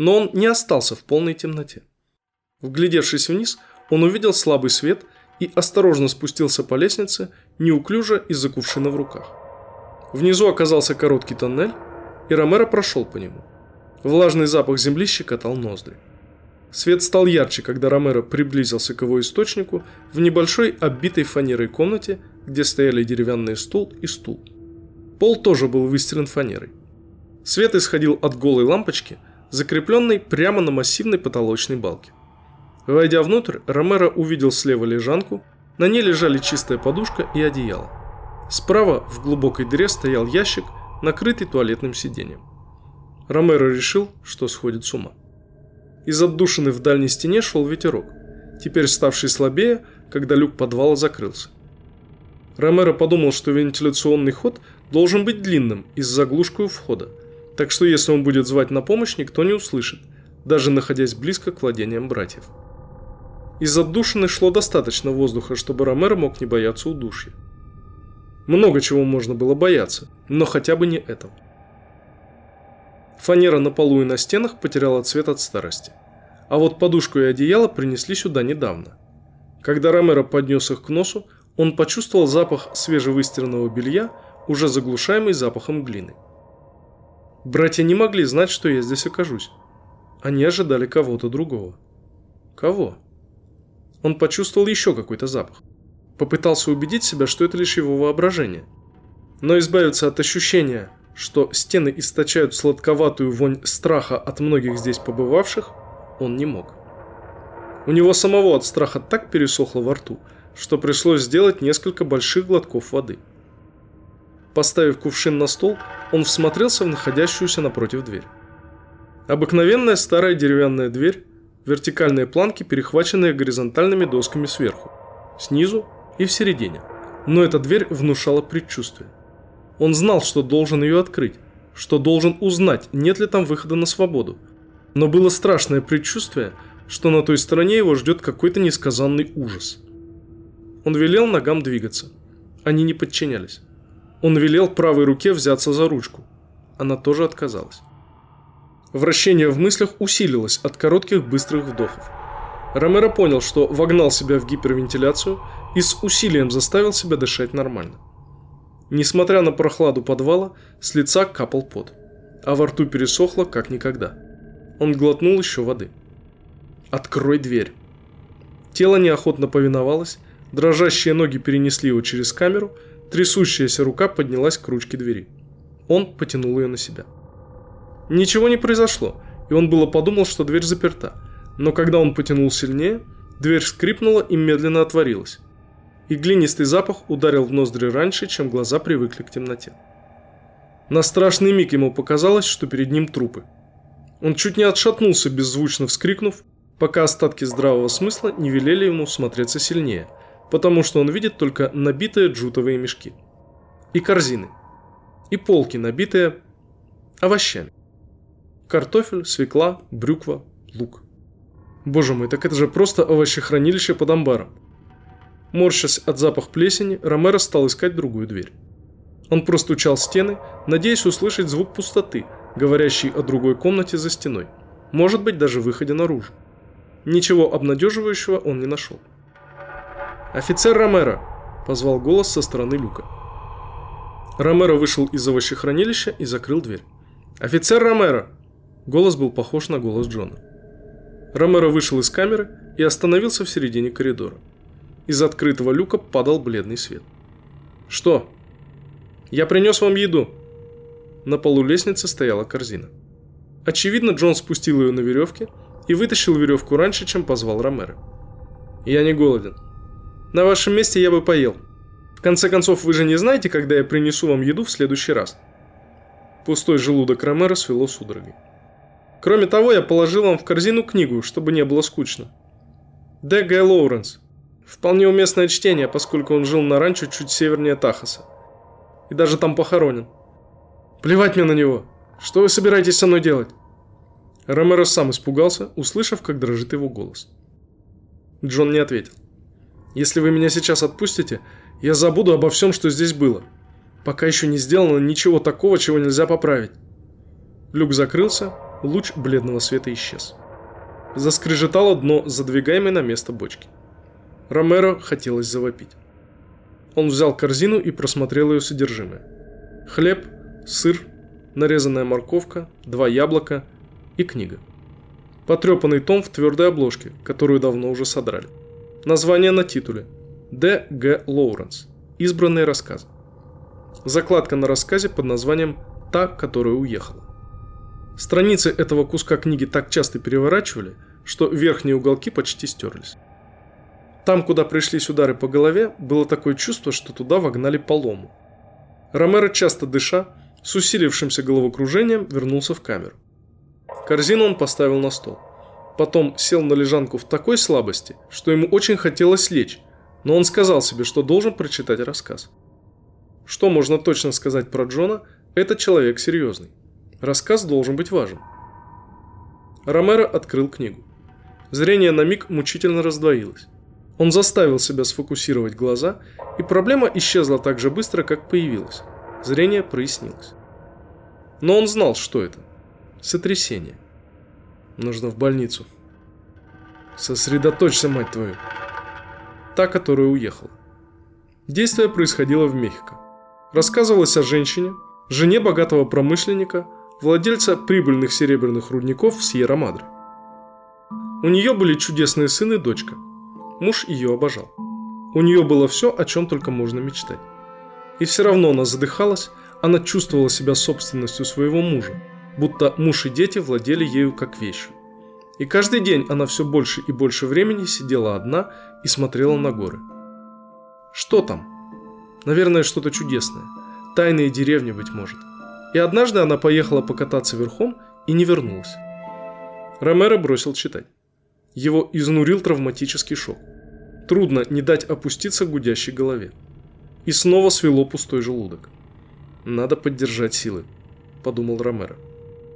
Но он не остался в полной темноте. Вглядевшись вниз, он увидел слабый свет и осторожно спустился по лестнице, неуклюже из-за кувшина в руках. Внизу оказался короткий тоннель, и Ромеро прошел по нему. Влажный запах земли щекотал ноздри. Свет стал ярче, когда Ромеро приблизился к его источнику в небольшой оббитой фанерой комнате, где стояли деревянный стул и стул. Пол тоже был выстелен фанерой. Свет исходил от голой лампочки, закрепленной прямо на массивной потолочной балке. Войдя внутрь, Ромеро увидел слева лежанку, на ней лежали чистая подушка и одеяло. Справа в глубокой дыре стоял ящик, накрытый туалетным сиденьем. Ромеро решил, что сходит с ума. Из отдушины в дальней стене шел ветерок, теперь ставший слабее, когда люк подвала закрылся. Ромеро подумал, что вентиляционный ход должен быть длинным и с заглушкой у входа, так что если он будет звать на помощь, никто не услышит, даже находясь близко к владениям братьев. Из отдушины шло достаточно воздуха, чтобы Ромеро мог не бояться удушья. Много чего можно было бояться, но хотя бы не этого. Фанера на полу и на стенах потеряла цвет от старости. А вот подушку и одеяло принесли сюда недавно. Когда Ромеро поднес их к носу, он почувствовал запах свежевыстиранного белья, уже заглушаемый запахом глины. Братья не могли знать, что я здесь окажусь. Они ожидали кого-то другого. Кого? Он почувствовал еще какой-то запах. Попытался убедить себя, что это лишь его воображение. Но избавиться от ощущения, что стены источают сладковатую вонь страха от многих здесь побывавших, он не мог. У него самого от страха так пересохло во рту, что пришлось сделать несколько больших глотков воды. Поставив кувшин на стол, он всмотрелся в находящуюся напротив дверь. Обыкновенная старая деревянная дверь, вертикальные планки, перехваченные горизонтальными досками сверху, снизу и в середине. Но эта дверь внушала предчувствие. Он знал, что должен ее открыть, что должен узнать, нет ли там выхода на свободу. Но было страшное предчувствие, что на той стороне его ждет какой-то несказанный ужас. Он велел ногам двигаться. Они не подчинялись. Он велел правой руке взяться за ручку. Она тоже отказалась. Вращение в мыслях усилилось от коротких быстрых вдохов. Ромеро понял, что вогнал себя в гипервентиляцию и с усилием заставил себя дышать нормально. Несмотря на прохладу подвала, с лица капал пот, а во рту пересохло как никогда. Он глотнул еще воды. «Открой дверь!» Тело неохотно повиновалось, дрожащие ноги перенесли его через камеру, трясущаяся рука поднялась к ручке двери. Он потянул ее на себя. Ничего не произошло, и он было подумал, что дверь заперта, но когда он потянул сильнее, дверь скрипнула и медленно отворилась и глинистый запах ударил в ноздри раньше, чем глаза привыкли к темноте. На страшный миг ему показалось, что перед ним трупы. Он чуть не отшатнулся, беззвучно вскрикнув, пока остатки здравого смысла не велели ему смотреться сильнее, потому что он видит только набитые джутовые мешки. И корзины. И полки, набитые овощами. Картофель, свекла, брюква, лук. Боже мой, так это же просто овощехранилище под амбаром. Морщась от запах плесени, Ромеро стал искать другую дверь. Он простучал стены, надеясь услышать звук пустоты, говорящий о другой комнате за стеной. Может быть, даже выходе наружу. Ничего обнадеживающего он не нашел. «Офицер Ромеро!» – позвал голос со стороны люка. Ромеро вышел из овощехранилища и закрыл дверь. «Офицер Ромеро!» Голос был похож на голос Джона. Ромеро вышел из камеры и остановился в середине коридора. Из открытого люка падал бледный свет. «Что?» «Я принес вам еду». На полу лестницы стояла корзина. Очевидно, Джон спустил ее на веревке и вытащил веревку раньше, чем позвал Ромеро. «Я не голоден. На вашем месте я бы поел. В конце концов, вы же не знаете, когда я принесу вам еду в следующий раз?» Пустой желудок Ромеро свело судорогой. «Кроме того, я положил вам в корзину книгу, чтобы не было скучно. Д. Г. Лоуренс. Вполне уместное чтение, поскольку он жил на ранчо чуть севернее Тахаса. И даже там похоронен. Плевать мне на него. Что вы собираетесь со мной делать? Ромеро сам испугался, услышав, как дрожит его голос. Джон не ответил. «Если вы меня сейчас отпустите, я забуду обо всем, что здесь было. Пока еще не сделано ничего такого, чего нельзя поправить». Люк закрылся, луч бледного света исчез. Заскрежетало дно задвигаемой на место бочки. Ромеро хотелось завопить. Он взял корзину и просмотрел ее содержимое. Хлеб, сыр, нарезанная морковка, два яблока и книга. Потрепанный том в твердой обложке, которую давно уже содрали. Название на титуле. Д. Г. Лоуренс. Избранные рассказы. Закладка на рассказе под названием «Та, которая уехала». Страницы этого куска книги так часто переворачивали, что верхние уголки почти стерлись. Там, куда пришлись удары по голове, было такое чувство, что туда вогнали полому. Ромеро, часто дыша, с усилившимся головокружением вернулся в камеру. Корзину он поставил на стол. Потом сел на лежанку в такой слабости, что ему очень хотелось лечь, но он сказал себе, что должен прочитать рассказ. Что можно точно сказать про Джона, этот человек серьезный. Рассказ должен быть важен. Ромеро открыл книгу. Зрение на миг мучительно раздвоилось. Он заставил себя сфокусировать глаза, и проблема исчезла так же быстро, как появилась. Зрение прояснилось. Но он знал, что это. Сотрясение. Нужно в больницу. Сосредоточься, мать твою. Та, которая уехала. Действие происходило в Мехико. Рассказывалось о женщине, жене богатого промышленника, владельца прибыльных серебряных рудников в Сьерра-Мадре. У нее были чудесные сын и дочка – Муж ее обожал. У нее было все, о чем только можно мечтать. И все равно она задыхалась, она чувствовала себя собственностью своего мужа, будто муж и дети владели ею как вещью. И каждый день она все больше и больше времени сидела одна и смотрела на горы. Что там? Наверное, что-то чудесное. Тайные деревни, быть может. И однажды она поехала покататься верхом и не вернулась. Ромеро бросил читать. Его изнурил травматический шок. Трудно не дать опуститься гудящей голове. И снова свело пустой желудок. «Надо поддержать силы», – подумал Ромеро.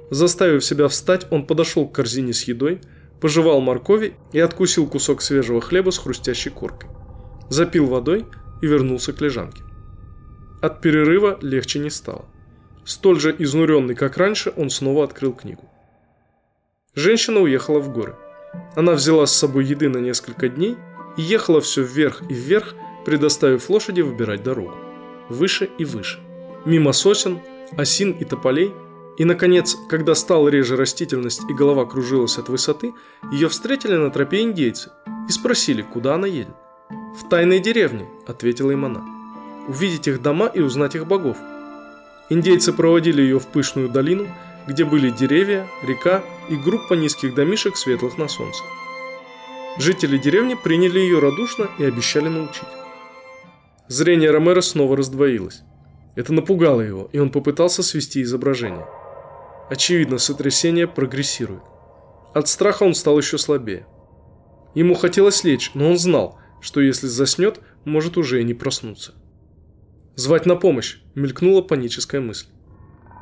Заставив себя встать, он подошел к корзине с едой, пожевал моркови и откусил кусок свежего хлеба с хрустящей коркой. Запил водой и вернулся к лежанке. От перерыва легче не стало. Столь же изнуренный, как раньше, он снова открыл книгу. Женщина уехала в горы. Она взяла с собой еды на несколько дней и ехала все вверх и вверх, предоставив лошади выбирать дорогу. Выше и выше. Мимо сосен, осин и тополей. И, наконец, когда стала реже растительность и голова кружилась от высоты, ее встретили на тропе индейцы и спросили, куда она едет. «В тайной деревне», – ответила им она. «Увидеть их дома и узнать их богов». Индейцы проводили ее в пышную долину – где были деревья, река и группа низких домишек, светлых на солнце. Жители деревни приняли ее радушно и обещали научить. Зрение Ромеро снова раздвоилось. Это напугало его, и он попытался свести изображение. Очевидно, сотрясение прогрессирует. От страха он стал еще слабее. Ему хотелось лечь, но он знал, что если заснет, может уже и не проснуться. Звать на помощь, мелькнула паническая мысль.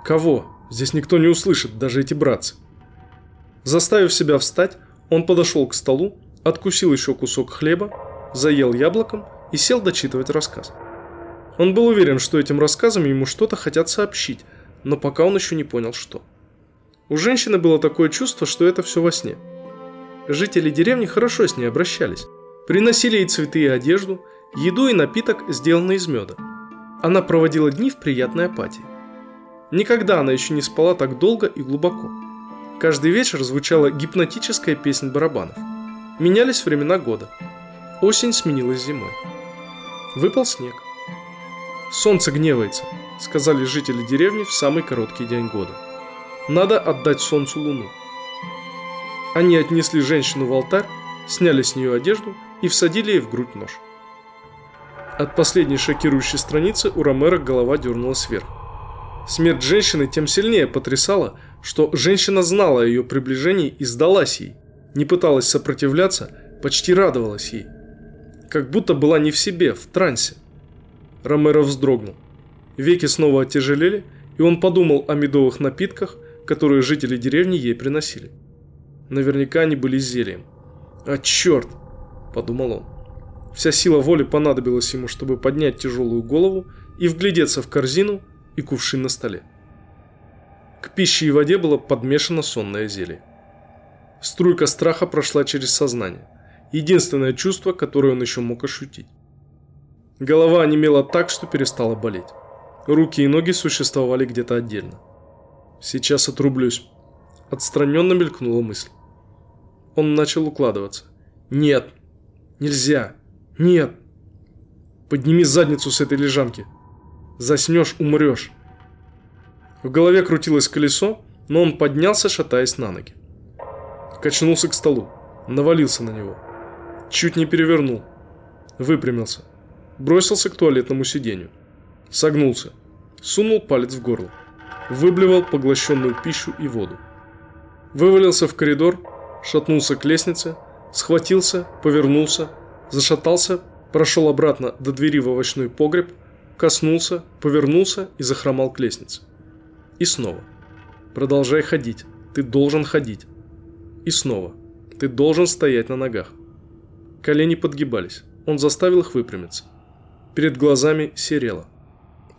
Кого? Здесь никто не услышит, даже эти братцы. Заставив себя встать, он подошел к столу, откусил еще кусок хлеба, заел яблоком и сел дочитывать рассказ. Он был уверен, что этим рассказом ему что-то хотят сообщить, но пока он еще не понял, что. У женщины было такое чувство, что это все во сне. Жители деревни хорошо с ней обращались. Приносили ей цветы и одежду, еду и напиток, сделанный из меда. Она проводила дни в приятной апатии. Никогда она еще не спала так долго и глубоко. Каждый вечер звучала гипнотическая песня барабанов. Менялись времена года. Осень сменилась зимой. Выпал снег. «Солнце гневается», — сказали жители деревни в самый короткий день года. «Надо отдать солнцу луну». Они отнесли женщину в алтарь, сняли с нее одежду и всадили ей в грудь нож. От последней шокирующей страницы у Ромера голова дернулась вверх. Смерть женщины тем сильнее потрясала, что женщина знала о ее приближении и сдалась ей, не пыталась сопротивляться, почти радовалась ей. Как будто была не в себе, в трансе. Ромеро вздрогнул. Веки снова оттяжелели, и он подумал о медовых напитках, которые жители деревни ей приносили. Наверняка они были зельем. «А черт!» – подумал он. Вся сила воли понадобилась ему, чтобы поднять тяжелую голову и вглядеться в корзину – и кувшин на столе. К пище и воде было подмешано сонное зелье. Струйка страха прошла через сознание. Единственное чувство, которое он еще мог ощутить. Голова онемела так, что перестала болеть. Руки и ноги существовали где-то отдельно. Сейчас отрублюсь. Отстраненно мелькнула мысль. Он начал укладываться. Нет. Нельзя. Нет. Подними задницу с этой лежанки. Заснешь, умрешь. В голове крутилось колесо, но он поднялся, шатаясь на ноги. Качнулся к столу. Навалился на него. Чуть не перевернул. Выпрямился. Бросился к туалетному сиденью. Согнулся. Сунул палец в горло. Выблевал поглощенную пищу и воду. Вывалился в коридор, шатнулся к лестнице, схватился, повернулся, зашатался, прошел обратно до двери в овощной погреб, коснулся, повернулся и захромал к лестнице. И снова. Продолжай ходить. Ты должен ходить. И снова. Ты должен стоять на ногах. Колени подгибались. Он заставил их выпрямиться. Перед глазами серело.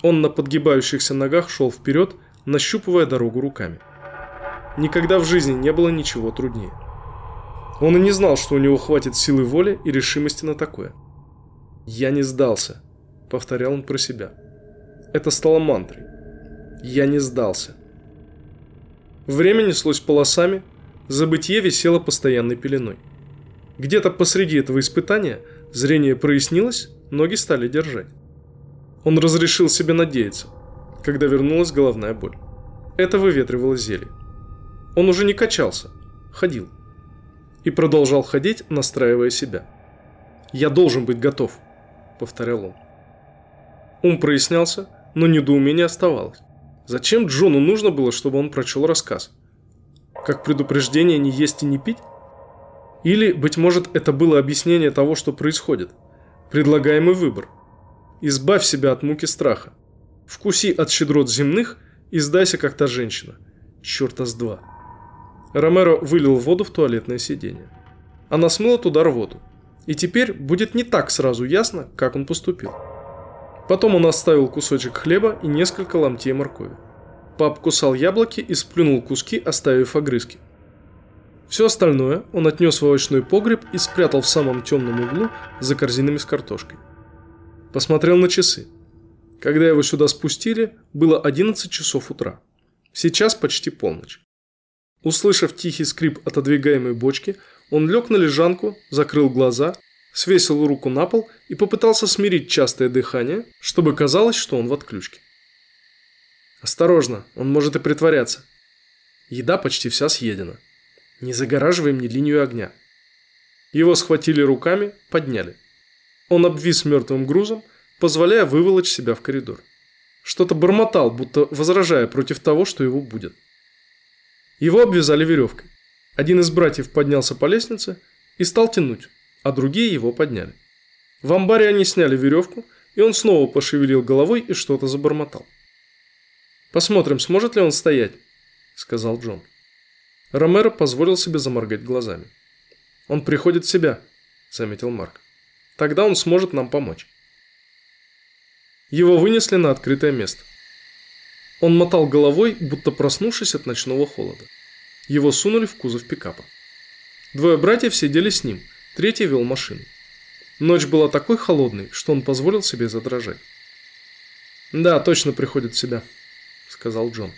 Он на подгибающихся ногах шел вперед, нащупывая дорогу руками. Никогда в жизни не было ничего труднее. Он и не знал, что у него хватит силы воли и решимости на такое. «Я не сдался», — повторял он про себя. Это стало мантрой. «Я не сдался». Время неслось полосами, забытье висело постоянной пеленой. Где-то посреди этого испытания зрение прояснилось, ноги стали держать. Он разрешил себе надеяться, когда вернулась головная боль. Это выветривало зелье. Он уже не качался, ходил. И продолжал ходить, настраивая себя. «Я должен быть готов», — повторял он. Ум прояснялся, но недоумение оставалось. Зачем Джону нужно было, чтобы он прочел рассказ? Как предупреждение не есть и не пить? Или, быть может, это было объяснение того, что происходит? Предлагаемый выбор. Избавь себя от муки страха. Вкуси от щедрот земных и сдайся, как та женщина. Черта с два. Ромеро вылил воду в туалетное сиденье. Она смыла туда рвоту. И теперь будет не так сразу ясно, как он поступил. Потом он оставил кусочек хлеба и несколько ломтей моркови. Пап кусал яблоки и сплюнул куски, оставив огрызки. Все остальное он отнес в овощной погреб и спрятал в самом темном углу за корзинами с картошкой. Посмотрел на часы. Когда его сюда спустили, было 11 часов утра. Сейчас почти полночь. Услышав тихий скрип отодвигаемой бочки, он лег на лежанку, закрыл глаза, свесил руку на пол и попытался смирить частое дыхание, чтобы казалось, что он в отключке. Осторожно, он может и притворяться. Еда почти вся съедена. Не загораживай мне линию огня. Его схватили руками, подняли. Он обвис мертвым грузом, позволяя выволочь себя в коридор. Что-то бормотал, будто возражая против того, что его будет. Его обвязали веревкой. Один из братьев поднялся по лестнице и стал тянуть, а другие его подняли. В амбаре они сняли веревку, и он снова пошевелил головой и что-то забормотал. «Посмотрим, сможет ли он стоять», — сказал Джон. Ромеро позволил себе заморгать глазами. «Он приходит в себя», — заметил Марк. «Тогда он сможет нам помочь». Его вынесли на открытое место. Он мотал головой, будто проснувшись от ночного холода. Его сунули в кузов пикапа. Двое братьев сидели с ним, третий вел машину. Ночь была такой холодной, что он позволил себе задрожать. «Да, точно приходит в себя», — сказал Джон.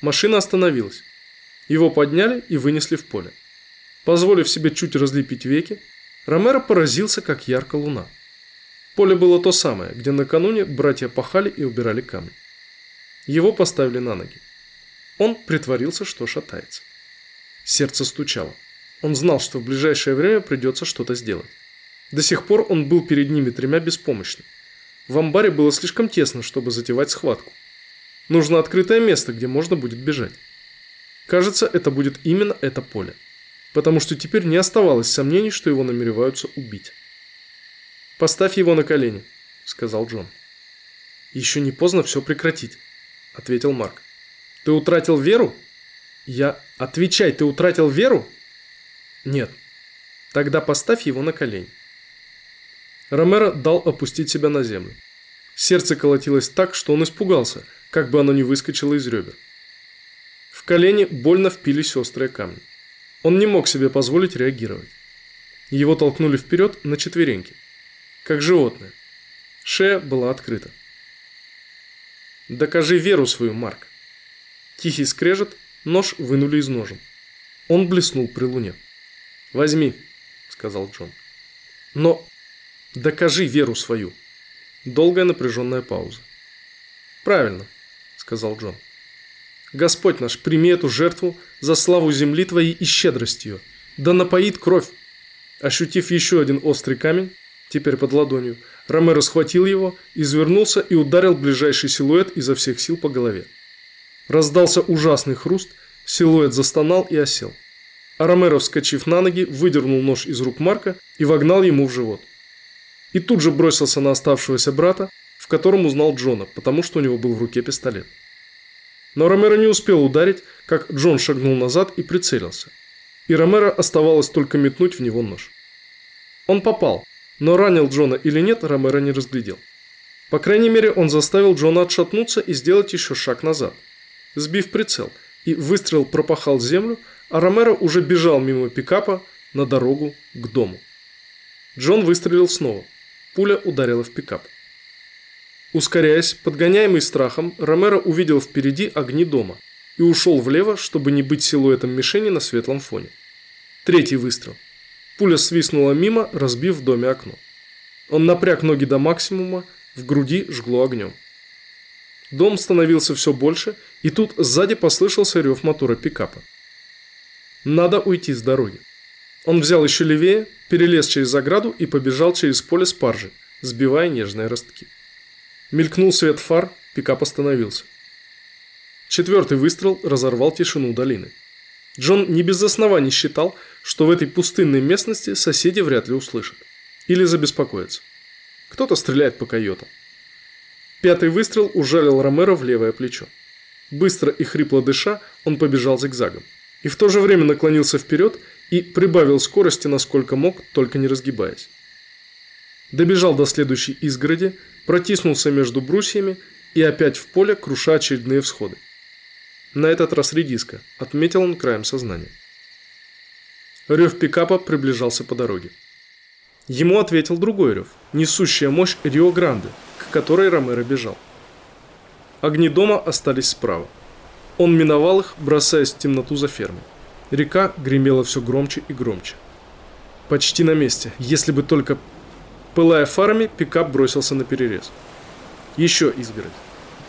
Машина остановилась. Его подняли и вынесли в поле. Позволив себе чуть разлепить веки, Ромеро поразился, как ярко луна. Поле было то самое, где накануне братья пахали и убирали камни. Его поставили на ноги. Он притворился, что шатается. Сердце стучало. Он знал, что в ближайшее время придется что-то сделать. До сих пор он был перед ними тремя беспомощным. В амбаре было слишком тесно, чтобы затевать схватку. Нужно открытое место, где можно будет бежать. Кажется, это будет именно это поле. Потому что теперь не оставалось сомнений, что его намереваются убить. «Поставь его на колени», — сказал Джон. «Еще не поздно все прекратить», — ответил Марк. «Ты утратил веру?» «Я... Отвечай, ты утратил веру?» «Нет». «Тогда поставь его на колени». Ромеро дал опустить себя на землю. Сердце колотилось так, что он испугался, как бы оно не выскочило из ребер. колени больно впились острые камни. Он не мог себе позволить реагировать. Его толкнули вперед на четвереньки, как животное. Шея была открыта. «Докажи веру свою, Марк!» Тихий скрежет, нож вынули из ножен. Он блеснул при луне. «Возьми», — сказал Джон. «Но докажи веру свою». Долгая напряженная пауза. «Правильно», — сказал Джон. «Господь наш, прими эту жертву за славу земли Твоей и щедрость ее, да напоит кровь». Ощутив еще один острый камень, теперь под ладонью, Ромеро схватил его, извернулся и ударил ближайший силуэт изо всех сил по голове. Раздался ужасный хруст, силуэт застонал и осел. А Ромеро, вскочив на ноги, выдернул нож из рук Марка и вогнал ему в живот. И тут же бросился на оставшегося брата, в котором узнал Джона, потому что у него был в руке пистолет. Но Ромеро не успел ударить, как Джон шагнул назад и прицелился. И Ромеро оставалось только метнуть в него нож. Он попал, но ранил Джона или нет, Ромеро не разглядел. По крайней мере, он заставил Джона отшатнуться и сделать еще шаг назад, сбив прицел, и выстрел пропахал землю, а Ромеро уже бежал мимо пикапа на дорогу к дому. Джон выстрелил снова. Пуля ударила в пикап. Ускоряясь, подгоняемый страхом, Ромеро увидел впереди огни дома и ушел влево, чтобы не быть силуэтом мишени на светлом фоне. Третий выстрел. Пуля свистнула мимо, разбив в доме окно. Он напряг ноги до максимума, в груди жгло огнем. Дом становился все больше, и тут сзади послышался рев мотора пикапа. Надо уйти с дороги. Он взял еще левее, перелез через заграду и побежал через поле спаржи, сбивая нежные ростки. Мелькнул свет фар, пикап остановился. Четвертый выстрел разорвал тишину долины. Джон не без оснований считал, что в этой пустынной местности соседи вряд ли услышат. Или забеспокоятся. Кто-то стреляет по койотам. Пятый выстрел ужалил Ромеро в левое плечо. Быстро и хрипло дыша, он побежал зигзагом. И в то же время наклонился вперед и прибавил скорости насколько мог, только не разгибаясь. Добежал до следующей изгороди, протиснулся между брусьями и опять в поле, круша очередные всходы. На этот раз редиска, отметил он краем сознания. Рев пикапа приближался по дороге. Ему ответил другой рев, несущая мощь Рио-Гранде, к которой Ромеро бежал. Огни дома остались справа. Он миновал их, бросаясь в темноту за фермой. Река гремела все громче и громче. Почти на месте, если бы только... Пылая фарами, пикап бросился на перерез. Еще изгородь.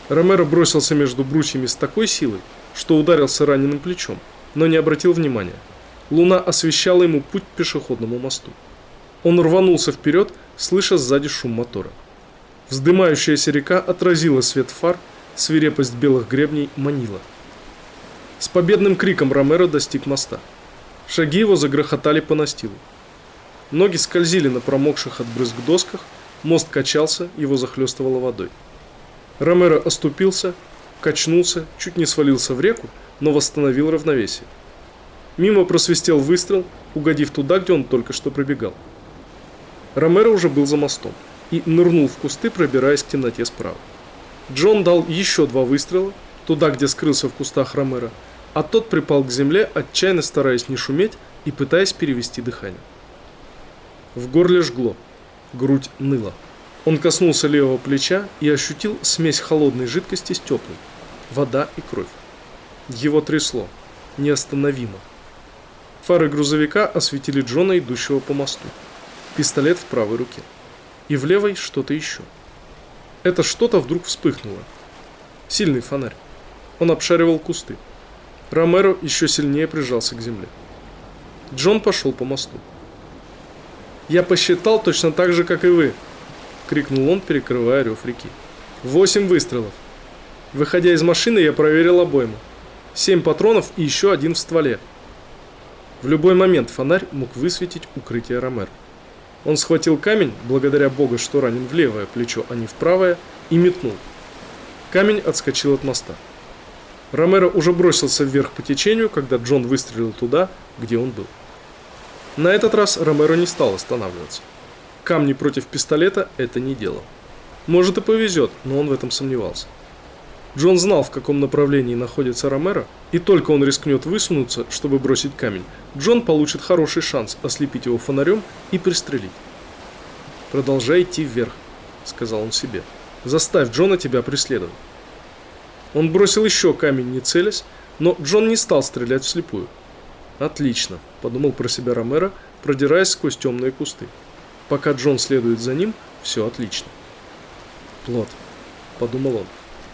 Ромеро бросился между брусьями с такой силой, что ударился раненым плечом, но не обратил внимания. Луна освещала ему путь к пешеходному мосту. Он рванулся вперед, слыша сзади шум мотора. Вздымающаяся река отразила свет фар, свирепость белых гребней манила. С победным криком Ромеро достиг моста. Шаги его загрохотали по настилу. Ноги скользили на промокших от брызг досках, мост качался, его захлестывало водой. Ромеро оступился, качнулся, чуть не свалился в реку, но восстановил равновесие. Мимо просвистел выстрел, угодив туда, где он только что пробегал. Ромеро уже был за мостом и нырнул в кусты, пробираясь к темноте справа. Джон дал еще два выстрела, туда, где скрылся в кустах Ромеро, а тот припал к земле, отчаянно стараясь не шуметь и пытаясь перевести дыхание. В горле жгло, грудь ныла. Он коснулся левого плеча и ощутил смесь холодной жидкости с теплой. Вода и кровь. Его трясло. Неостановимо. Фары грузовика осветили Джона, идущего по мосту. Пистолет в правой руке. И в левой что-то еще. Это что-то вдруг вспыхнуло. Сильный фонарь. Он обшаривал кусты. Ромеро еще сильнее прижался к земле. Джон пошел по мосту. «Я посчитал точно так же, как и вы», крикнул он, перекрывая рев реки. Восемь выстрелов. Выходя из машины, я проверил обойму. Семь патронов и еще один в стволе. В любой момент фонарь мог высветить укрытие Ромер. Он схватил камень, благодаря богу, что ранен в левое плечо, а не в правое, и метнул. Камень отскочил от моста. Ромеро уже бросился вверх по течению, когда Джон выстрелил туда, где он был. На этот раз Ромеро не стал останавливаться камни против пистолета это не дело. Может и повезет, но он в этом сомневался. Джон знал, в каком направлении находится Ромеро, и только он рискнет высунуться, чтобы бросить камень, Джон получит хороший шанс ослепить его фонарем и пристрелить. «Продолжай идти вверх», — сказал он себе. «Заставь Джона тебя преследовать». Он бросил еще камень, не целясь, но Джон не стал стрелять вслепую. «Отлично», — подумал про себя Ромеро, продираясь сквозь темные кусты. «Пока Джон следует за ним, все отлично». «Плод», — подумал он.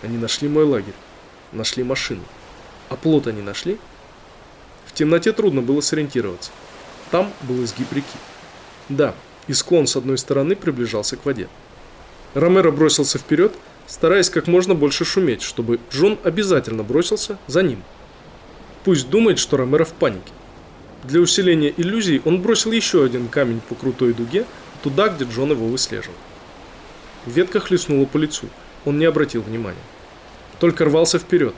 «Они нашли мой лагерь. Нашли машину. А плод они нашли?» В темноте трудно было сориентироваться. Там был изгиб реки. Да, и склон с одной стороны приближался к воде. Ромеро бросился вперед, стараясь как можно больше шуметь, чтобы Джон обязательно бросился за ним. Пусть думает, что Ромеро в панике. Для усиления иллюзий он бросил еще один камень по крутой дуге, туда, где Джон его выслеживал. Ветка хлестнула по лицу, он не обратил внимания. Только рвался вперед,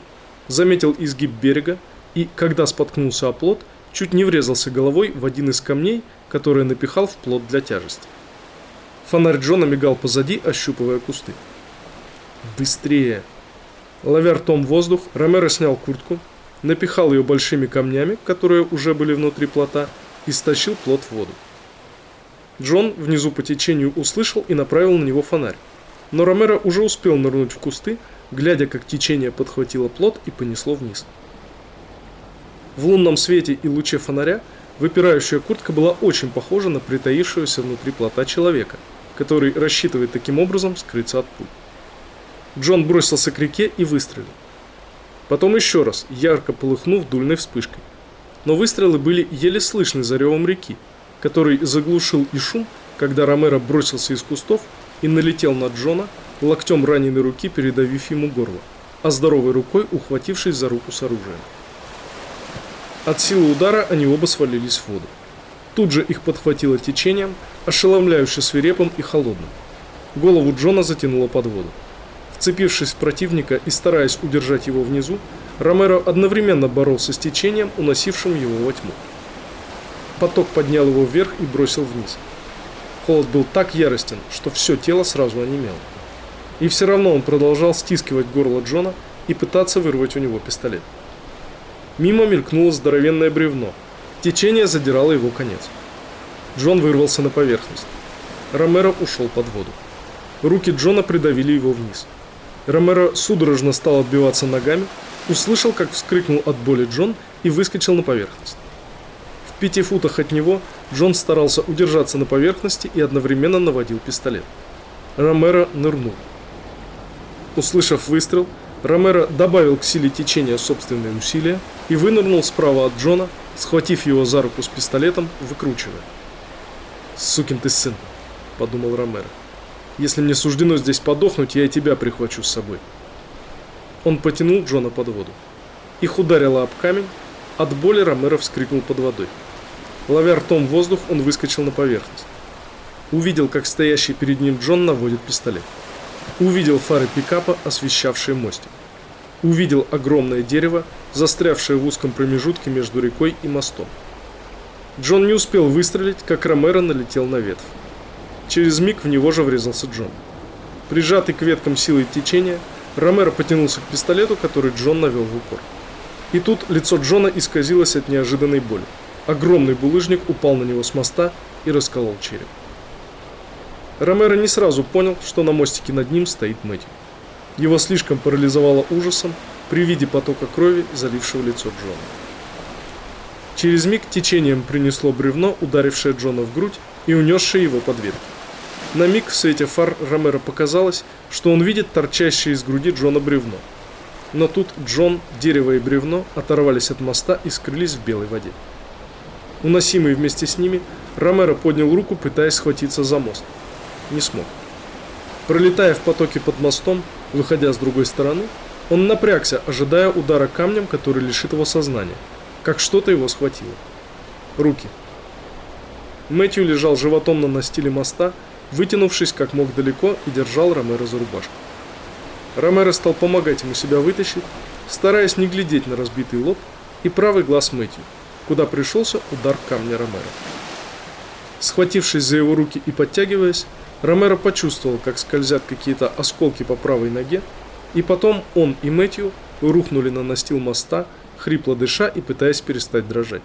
заметил изгиб берега и, когда споткнулся о плот, чуть не врезался головой в один из камней, который напихал в плот для тяжести. Фонарь Джона мигал позади, ощупывая кусты. «Быстрее!» Ловя ртом воздух, Ромеро снял куртку, напихал ее большими камнями, которые уже были внутри плота, и стащил плот в воду. Джон внизу по течению услышал и направил на него фонарь. Но Ромеро уже успел нырнуть в кусты, глядя, как течение подхватило плот и понесло вниз. В лунном свете и луче фонаря выпирающая куртка была очень похожа на притаившегося внутри плота человека, который рассчитывает таким образом скрыться от пуль. Джон бросился к реке и выстрелил. Потом еще раз, ярко полыхнув дульной вспышкой. Но выстрелы были еле слышны за ревом реки, который заглушил и шум, когда Ромеро бросился из кустов и налетел на Джона, локтем раненой руки передавив ему горло, а здоровой рукой ухватившись за руку с оружием. От силы удара они оба свалились в воду. Тут же их подхватило течением, ошеломляюще свирепым и холодным. Голову Джона затянуло под воду. Вцепившись в противника и стараясь удержать его внизу, Ромеро одновременно боролся с течением, уносившим его во тьму. Поток поднял его вверх и бросил вниз. Холод был так яростен, что все тело сразу онемело. И все равно он продолжал стискивать горло Джона и пытаться вырвать у него пистолет. Мимо мелькнуло здоровенное бревно. Течение задирало его конец. Джон вырвался на поверхность. Ромеро ушел под воду. Руки Джона придавили его вниз. Ромеро судорожно стал отбиваться ногами, услышал, как вскрикнул от боли Джон и выскочил на поверхность. В пяти футах от него Джон старался удержаться на поверхности и одновременно наводил пистолет. Ромеро нырнул. Услышав выстрел, Ромеро добавил к силе течения собственные усилия и вынырнул справа от Джона, схватив его за руку с пистолетом, выкручивая. «Сукин ты сын», — подумал Ромеро. «Если мне суждено здесь подохнуть, я и тебя прихвачу с собой». Он потянул Джона под воду. Их ударило об камень, от боли Ромеро вскрикнул под водой. Ловя ртом воздух, он выскочил на поверхность. Увидел, как стоящий перед ним Джон наводит пистолет. Увидел фары пикапа, освещавшие мостик. Увидел огромное дерево, застрявшее в узком промежутке между рекой и мостом. Джон не успел выстрелить, как Ромеро налетел на ветвь. Через миг в него же врезался Джон. Прижатый к веткам силой течения, Ромеро потянулся к пистолету, который Джон навел в упор. И тут лицо Джона исказилось от неожиданной боли. Огромный булыжник упал на него с моста и расколол череп. Ромеро не сразу понял, что на мостике над ним стоит Мэтью. Его слишком парализовало ужасом при виде потока крови, залившего лицо Джона. Через миг течением принесло бревно, ударившее Джона в грудь и унесшее его под ветки. На миг в свете фар Ромеро показалось, что он видит торчащее из груди Джона бревно. Но тут Джон, дерево и бревно оторвались от моста и скрылись в белой воде. Уносимый вместе с ними, Ромеро поднял руку, пытаясь схватиться за мост не смог. Пролетая в потоке под мостом, выходя с другой стороны, он напрягся, ожидая удара камнем, который лишит его сознания, как что-то его схватило. Руки. Мэтью лежал животом на настиле моста, вытянувшись как мог далеко и держал Ромеро за рубашку. Ромеро стал помогать ему себя вытащить, стараясь не глядеть на разбитый лоб и правый глаз Мэтью, куда пришелся удар камня Ромеро. Схватившись за его руки и подтягиваясь, Ромеро почувствовал, как скользят какие-то осколки по правой ноге, И потом он и Мэтью рухнули на настил моста, хрипло дыша и пытаясь перестать дрожать.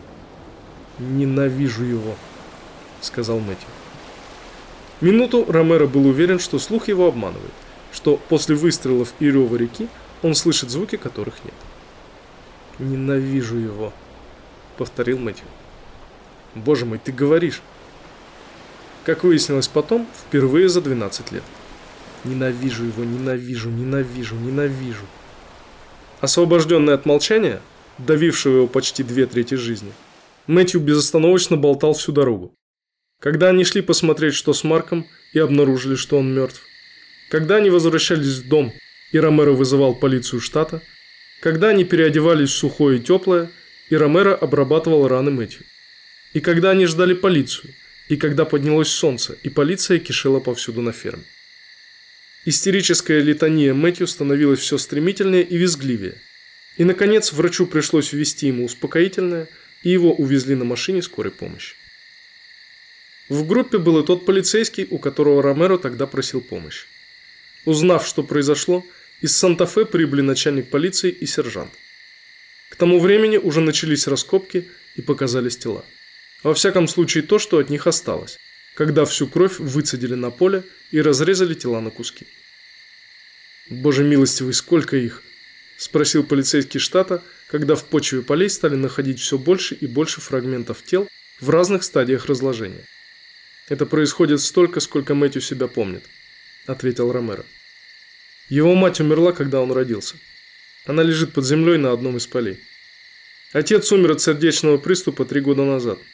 «Ненавижу его», — сказал Мэтью. Минуту Ромеро был уверен, что слух его обманывает, что после выстрелов и рева реки он слышит звуки, которых нет. «Ненавижу его», — повторил Мэтью. «Боже мой, ты говоришь!» Как выяснилось потом, впервые за 12 лет. Ненавижу его, ненавижу, ненавижу, ненавижу. Освобожденный от молчания, давившего его почти две трети жизни, Мэтью безостановочно болтал всю дорогу. Когда они шли посмотреть, что с Марком, и обнаружили, что он мертв. Когда они возвращались в дом, и Ромеро вызывал полицию штата. Когда они переодевались в сухое и теплое, и Ромеро обрабатывал раны Мэтью. И когда они ждали полицию, и когда поднялось солнце, и полиция кишела повсюду на ферме. Истерическая литания Мэтью становилась все стремительнее и визгливее. И, наконец, врачу пришлось ввести ему успокоительное, и его увезли на машине скорой помощи. В группе был и тот полицейский, у которого Ромеро тогда просил помощи. Узнав, что произошло, из Санта-Фе прибыли начальник полиции и сержант. К тому времени уже начались раскопки и показались тела. Во всяком случае то, что от них осталось когда всю кровь выцедили на поле и разрезали тела на куски. «Боже милостивый, сколько их!» – спросил полицейский штата, когда в почве полей стали находить все больше и больше фрагментов тел в разных стадиях разложения. «Это происходит столько, сколько Мэтью себя помнит», – ответил Ромеро. Его мать умерла, когда он родился. Она лежит под землей на одном из полей. Отец умер от сердечного приступа три года назад –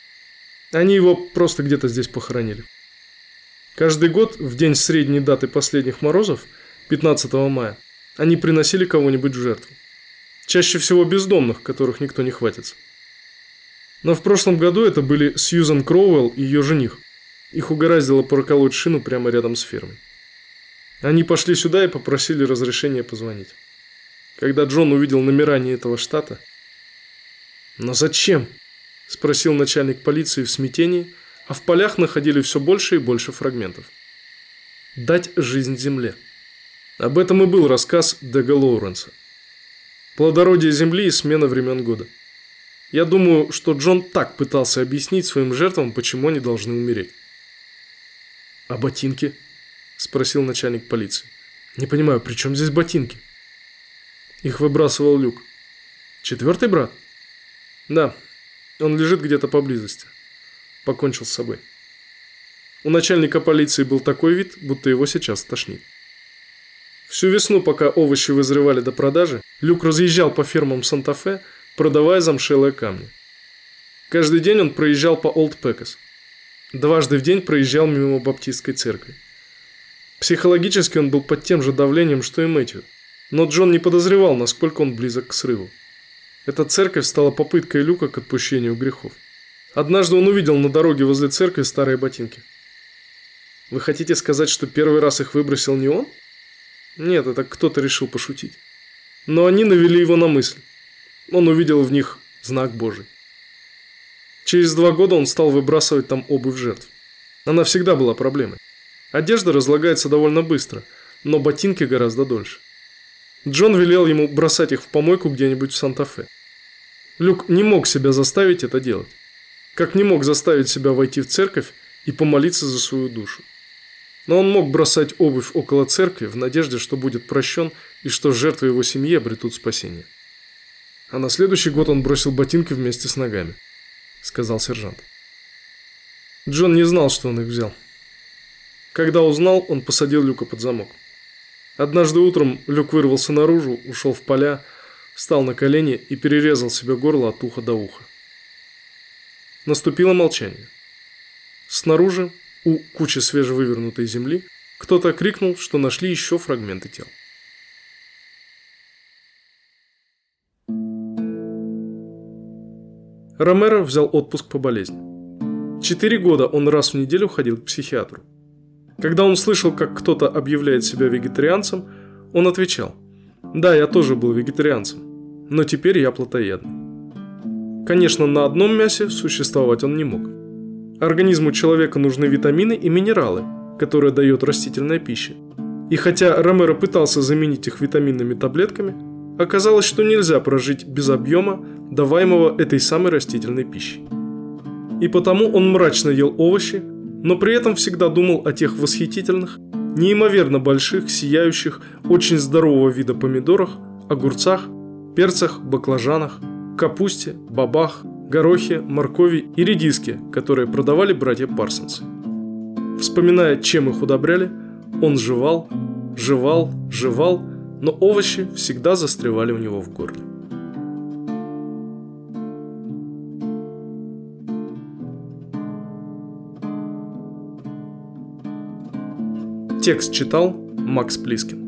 они его просто где-то здесь похоронили. Каждый год, в день средней даты последних морозов, 15 мая, они приносили кого-нибудь в жертву. Чаще всего бездомных, которых никто не хватится. Но в прошлом году это были Сьюзан Кроуэлл и ее жених. Их угораздило проколоть шину прямо рядом с фермой. Они пошли сюда и попросили разрешения позвонить. Когда Джон увидел номера не этого штата... Но зачем? – спросил начальник полиции в смятении, а в полях находили все больше и больше фрагментов. «Дать жизнь земле». Об этом и был рассказ Дега Лоуренса. Плодородие земли и смена времен года. Я думаю, что Джон так пытался объяснить своим жертвам, почему они должны умереть. «А ботинки?» – спросил начальник полиции. «Не понимаю, при чем здесь ботинки?» Их выбрасывал Люк. «Четвертый брат?» «Да, он лежит где-то поблизости. Покончил с собой. У начальника полиции был такой вид, будто его сейчас тошнит. Всю весну, пока овощи вызревали до продажи, Люк разъезжал по фермам Санта-Фе, продавая замшелые камни. Каждый день он проезжал по Олд Пекас. Дважды в день проезжал мимо баптистской церкви. Психологически он был под тем же давлением, что и Мэтью, но Джон не подозревал, насколько он близок к срыву. Эта церковь стала попыткой Люка к отпущению грехов. Однажды он увидел на дороге возле церкви старые ботинки. Вы хотите сказать, что первый раз их выбросил не он? Нет, это кто-то решил пошутить. Но они навели его на мысль. Он увидел в них знак Божий. Через два года он стал выбрасывать там обувь жертв. Она всегда была проблемой. Одежда разлагается довольно быстро, но ботинки гораздо дольше. Джон велел ему бросать их в помойку где-нибудь в Санта-Фе. Люк не мог себя заставить это делать. Как не мог заставить себя войти в церковь и помолиться за свою душу. Но он мог бросать обувь около церкви в надежде, что будет прощен и что жертвы его семьи обретут спасение. А на следующий год он бросил ботинки вместе с ногами, сказал сержант. Джон не знал, что он их взял. Когда узнал, он посадил Люка под замок. Однажды утром Люк вырвался наружу, ушел в поля, встал на колени и перерезал себе горло от уха до уха. Наступило молчание. Снаружи, у кучи свежевывернутой земли, кто-то крикнул, что нашли еще фрагменты тел. Ромеро взял отпуск по болезни. Четыре года он раз в неделю ходил к психиатру. Когда он слышал, как кто-то объявляет себя вегетарианцем, он отвечал «Да, я тоже был вегетарианцем но теперь я плотоядный. Конечно, на одном мясе существовать он не мог. Организму человека нужны витамины и минералы, которые дает растительная пища. И хотя Ромеро пытался заменить их витаминными таблетками, оказалось, что нельзя прожить без объема, даваемого этой самой растительной пищей. И потому он мрачно ел овощи, но при этом всегда думал о тех восхитительных, неимоверно больших, сияющих, очень здорового вида помидорах, огурцах, перцах, баклажанах, капусте, бабах, горохе, моркови и редиске, которые продавали братья Парсонсы. Вспоминая, чем их удобряли, он жевал, жевал, жевал, но овощи всегда застревали у него в горле. Текст читал Макс Плискин.